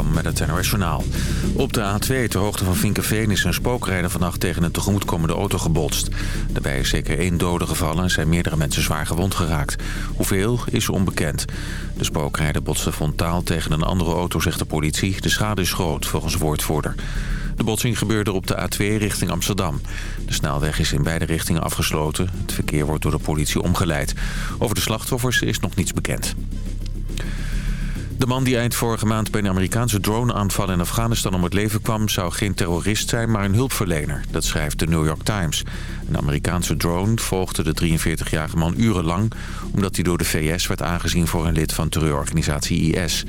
Met het NOS. Op de A2 ter hoogte van Vinkenveen is een spookrijder vannacht tegen een tegemoetkomende auto gebotst. Daarbij is zeker één dode gevallen en zijn meerdere mensen zwaar gewond geraakt. Hoeveel is onbekend. De spookrijder botste frontaal tegen een andere auto, zegt de politie. De schade is groot, volgens woordvoerder. De botsing gebeurde op de A2 richting Amsterdam. De snelweg is in beide richtingen afgesloten. Het verkeer wordt door de politie omgeleid. Over de slachtoffers is nog niets bekend. De man die eind vorige maand bij een Amerikaanse drone-aanval in Afghanistan om het leven kwam... zou geen terrorist zijn, maar een hulpverlener. Dat schrijft de New York Times. Een Amerikaanse drone volgde de 43-jarige man urenlang... omdat hij door de VS werd aangezien voor een lid van terreurorganisatie IS.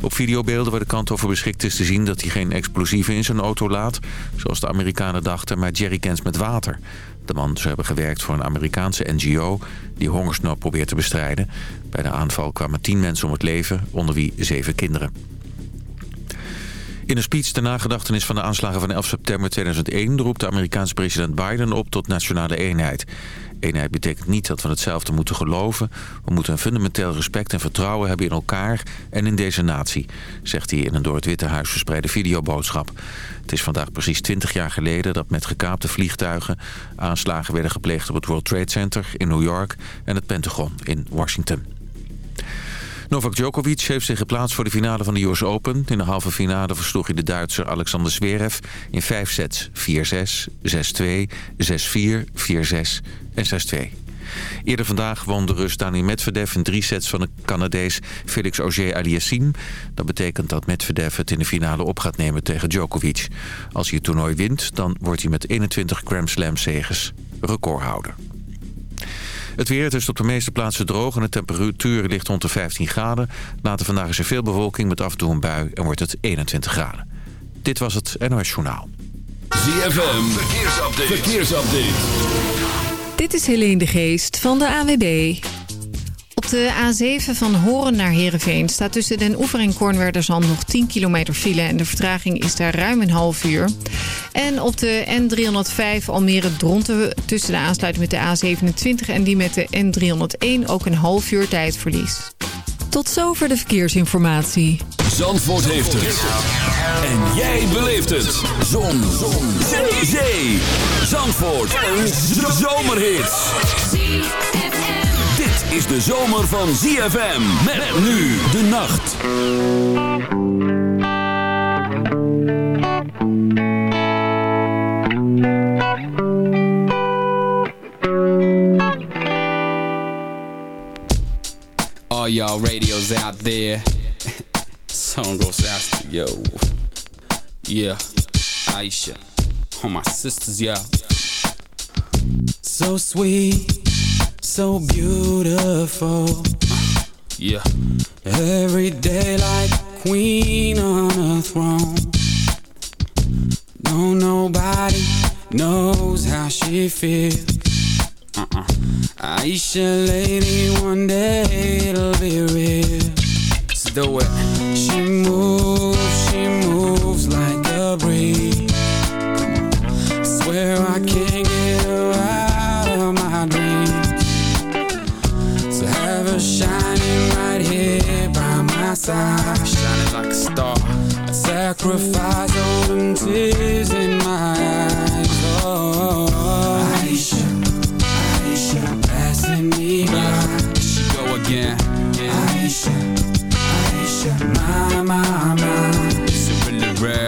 Op videobeelden waar de kant over beschikt is te zien dat hij geen explosieven in zijn auto laat... zoals de Amerikanen dachten, maar jerrycans met water. De man zou hebben gewerkt voor een Amerikaanse NGO die hongersnood probeert te bestrijden. Bij de aanval kwamen tien mensen om het leven, onder wie zeven kinderen. In een speech ter nagedachtenis van de aanslagen van 11 september 2001... roept de Amerikaanse president Biden op tot nationale eenheid. Eenheid betekent niet dat we hetzelfde moeten geloven. We moeten een fundamenteel respect en vertrouwen hebben in elkaar en in deze natie, zegt hij in een door het Witte Huis verspreide videoboodschap. Het is vandaag precies 20 jaar geleden dat met gekaapte vliegtuigen aanslagen werden gepleegd op het World Trade Center in New York en het Pentagon in Washington. Novak Djokovic heeft zich geplaatst voor de finale van de US Open. In de halve finale versloeg hij de Duitser Alexander Zverev in vijf sets. 4-6, 6-2, 6-4, 4-6 en 6-2. Eerder vandaag won de Rus Dani Medvedev in drie sets van de Canadees Felix Auger-Aliassime. Dat betekent dat Medvedev het in de finale op gaat nemen tegen Djokovic. Als hij het toernooi wint, dan wordt hij met 21 Grand Slam zegens recordhouder. Het weer, het is op de meeste plaatsen droog en de temperatuur ligt rond de 15 graden. Later vandaag is er veel bewolking met af en toe een bui en wordt het 21 graden. Dit was het NOS Journaal. ZFM, verkeersupdate. verkeersupdate. Dit is Helene de Geest van de AWB. De A7 van Horen naar Heerenveen staat tussen Den Oever en Kornwerderzand nog 10 kilometer file... en de vertraging is daar ruim een half uur. En op de N305 Almere-Dronten tussen de aansluiting met de A27 en die met de N301 ook een half uur tijdverlies. Tot zover de verkeersinformatie. Zandvoort heeft het. En jij beleeft het. Zon. Zon. Zee. Zandvoort. Een zomerhit is de zomer van ZFM. Met nu de nacht. All y'all radios out there. Song goes out to yo. Yeah, Aisha. All my sisters, yeah. So sweet. So beautiful. Yeah. Every day like a queen on a throne. No, nobody knows how she feels. Uh-uh. Aisha, lady, one day it'll be real. Let's do it. She moves, she moves like a breeze. I swear I can't side Shining like a star. I sacrifice all them tears in my eyes. Oh, Aisha, Aisha Passing me by She go again. Yeah. Aisha, Aisha My, my, my. Is it really real?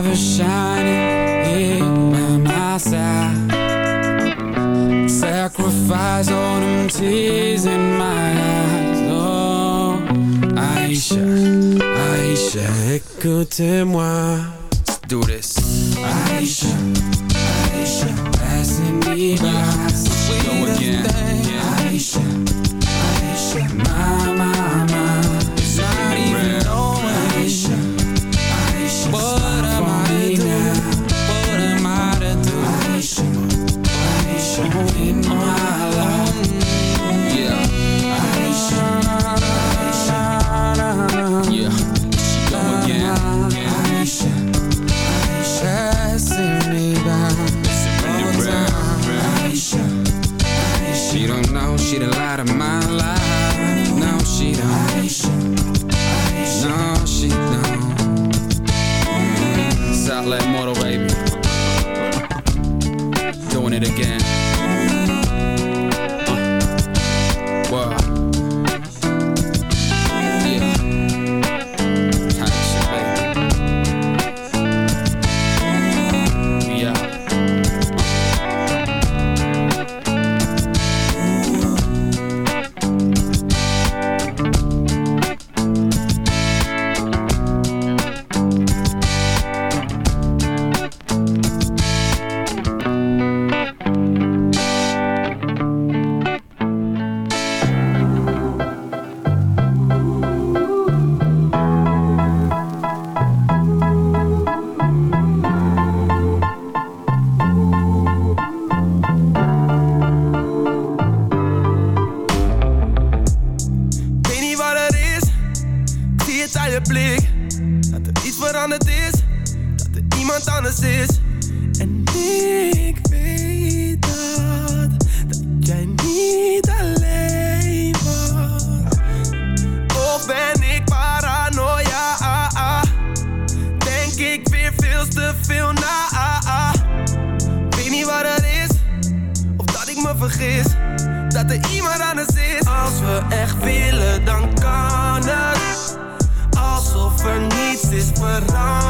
ever shining in by my side Sacrifice all them tears in my eyes. Oh, Aisha Aisha écoutez-moi blik. Dat er iets veranderd is, dat er iemand anders is. En ik weet dat, dat jij niet alleen was. Of ben ik paranoia? Denk ik weer veel te veel na. Weet niet wat het is, of dat ik me vergis dat er iemand anders is. Als we echt willen, dan niets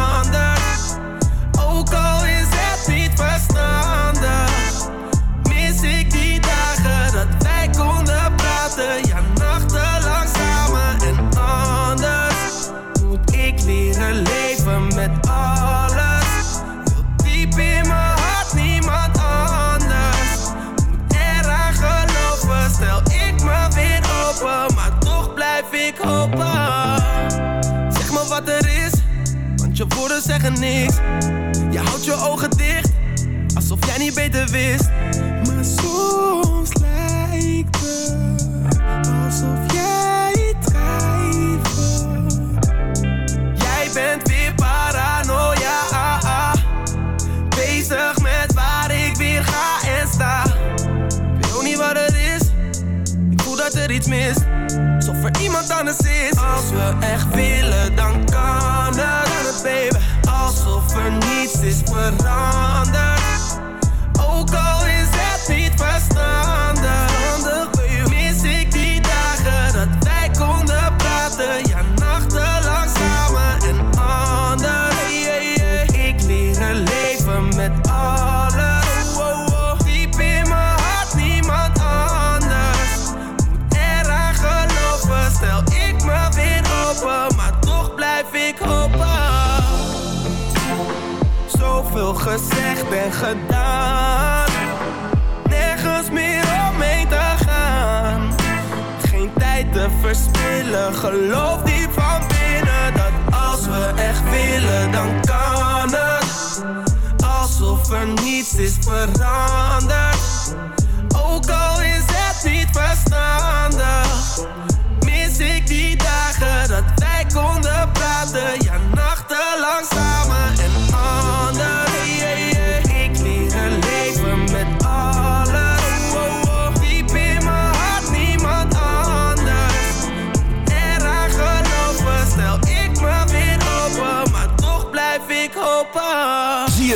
niet beter wist met alles. Diep in mijn hart, niemand anders. Moet eraan geloven, stel ik me weer open. Maar toch blijf ik hopen. Zoveel gezegd en gedaan. Nergens meer omheen te gaan. Geen tijd te verspillen, geloof diep van binnen. Dat als we echt willen, dan kan het. Alsof er niets is veranderd. Ook al is het niet verstandig. Mis ik die dagen dat wij konden praten. Ja,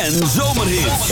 En zomerhits.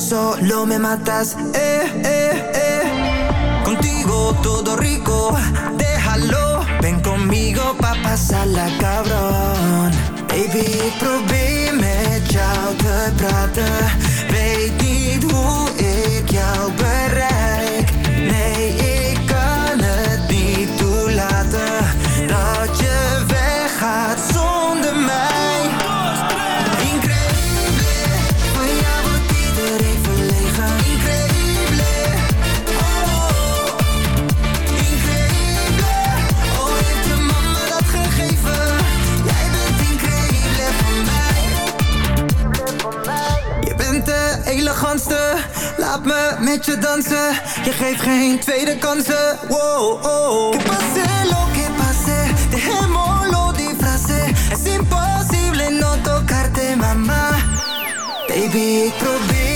solo me matas, eh. je geeft geen tweede kansen. Wow, oh. Que pase lo que pase, dejémoslo disfrace. Es imposible no tocarte, mama. Baby, ik.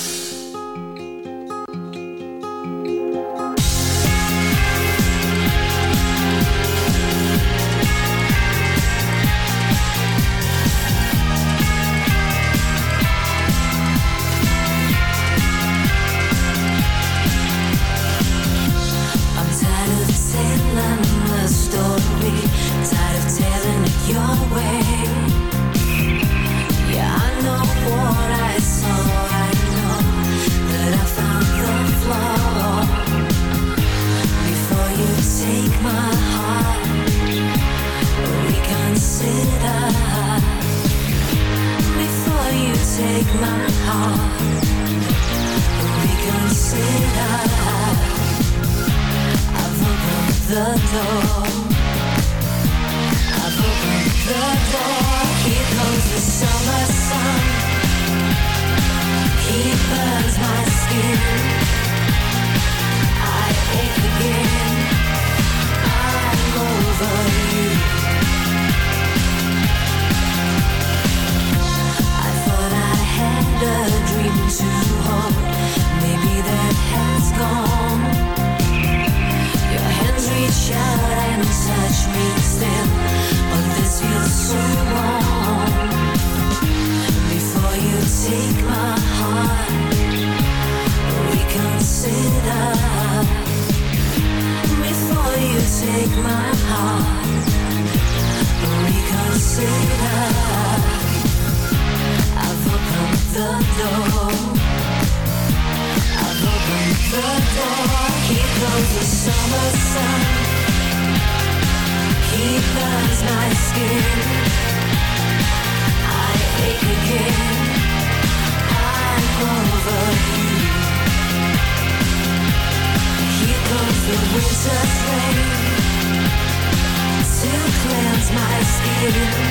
you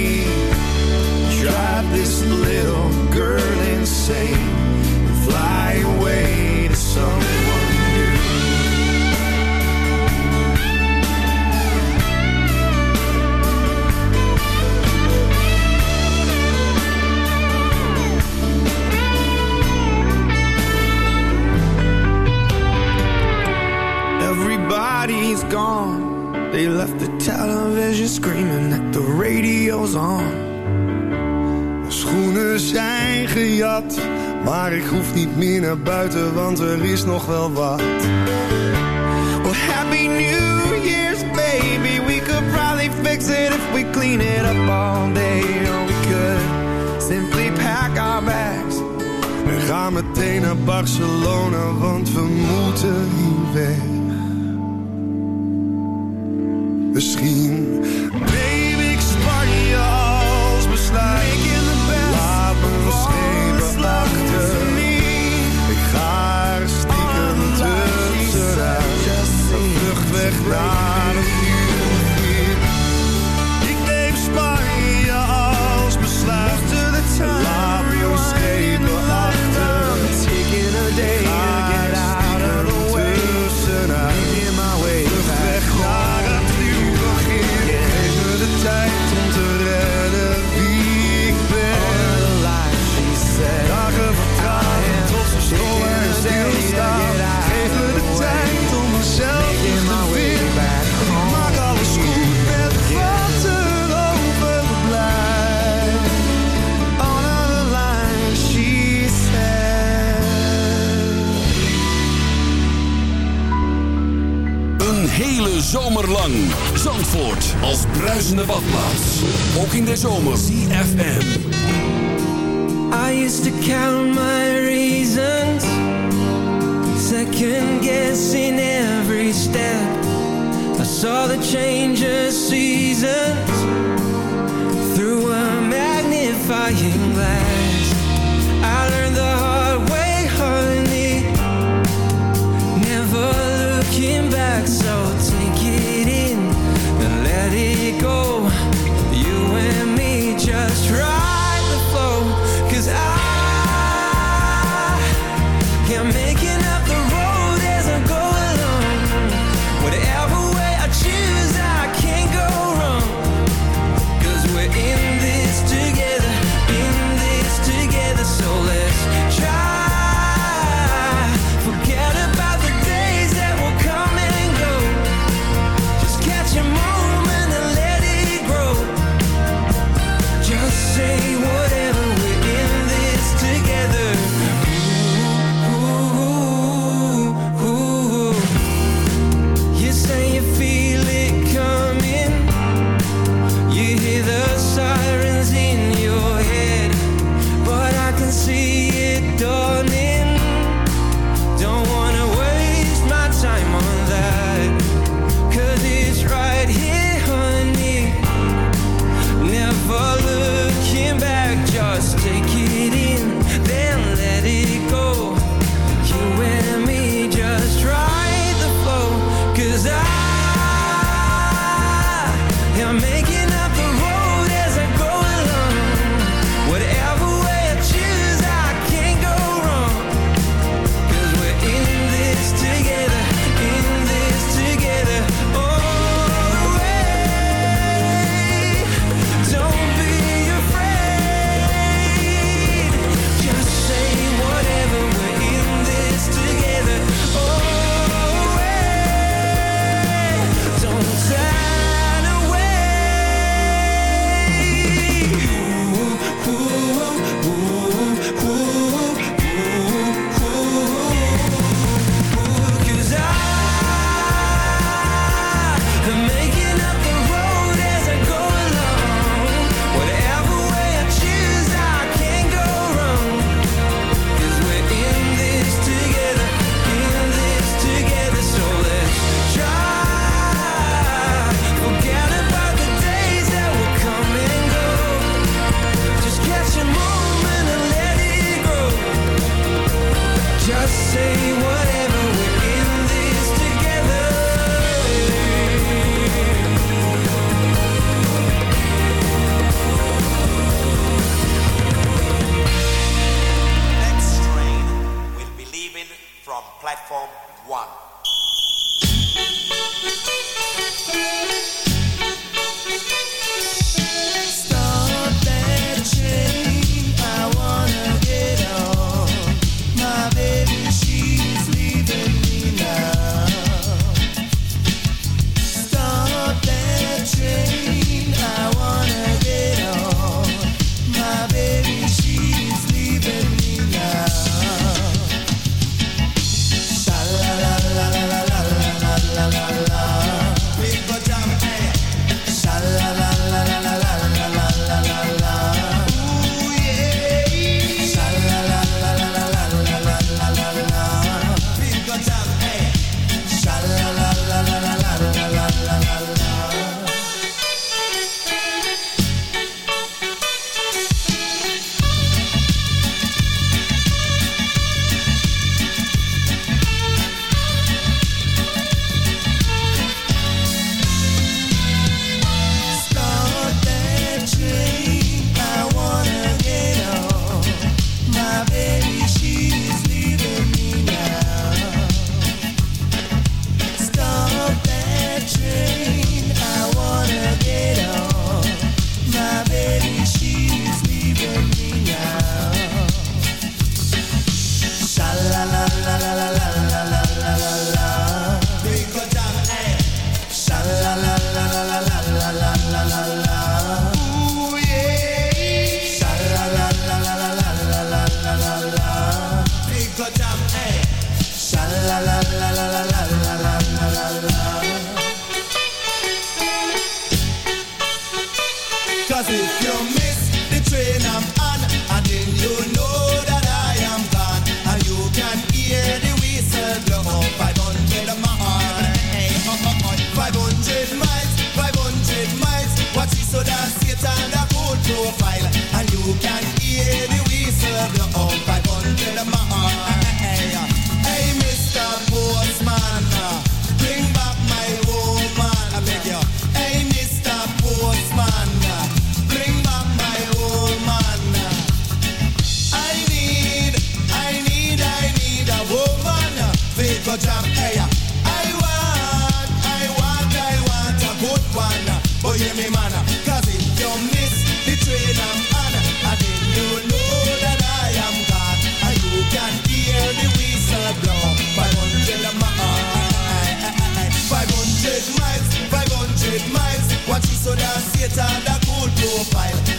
This little girl insane. Hoef niet meer naar buiten, want er is nog wel wat. Zandvoort als bruisende badplaats. Ook in de zomer. CFM. I used to count my reasons. Second guessing every step. I saw the changes seasons. Through a magnifying glass. I learned the hard way, honey. Never looking back so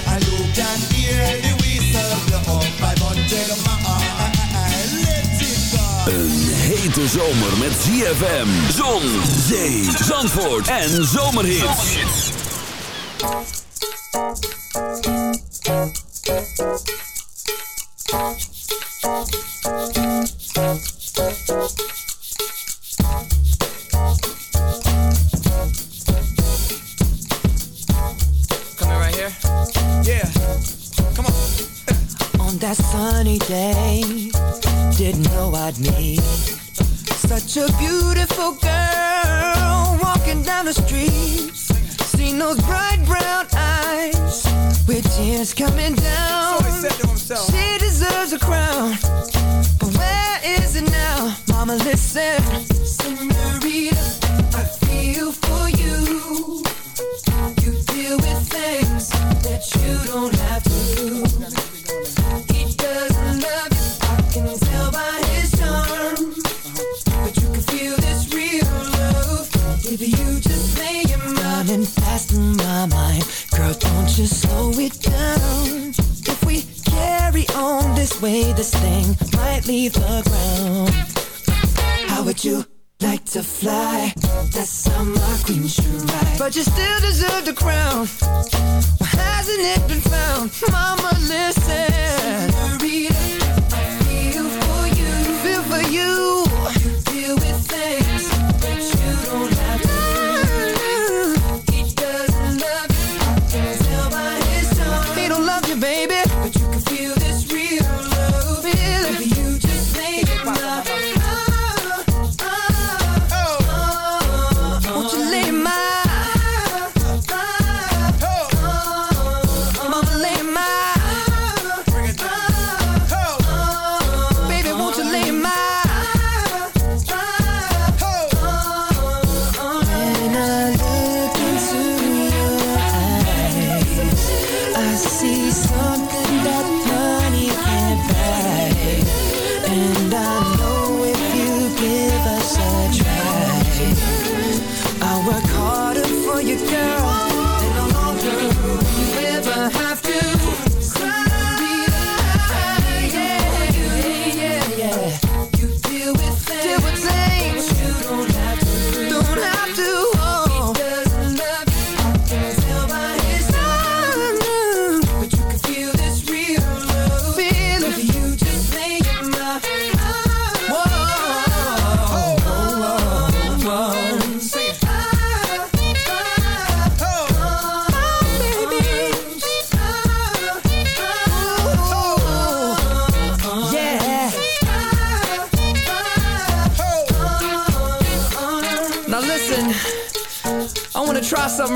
and you can hear the whistle blow. 500 miles, let it go. Een hete zomer met ZFM, zon, zee, zandvoort en zomerhits. Still deserve the crown. Why hasn't it been found? Mama, listen. I feel for you. Feel for. You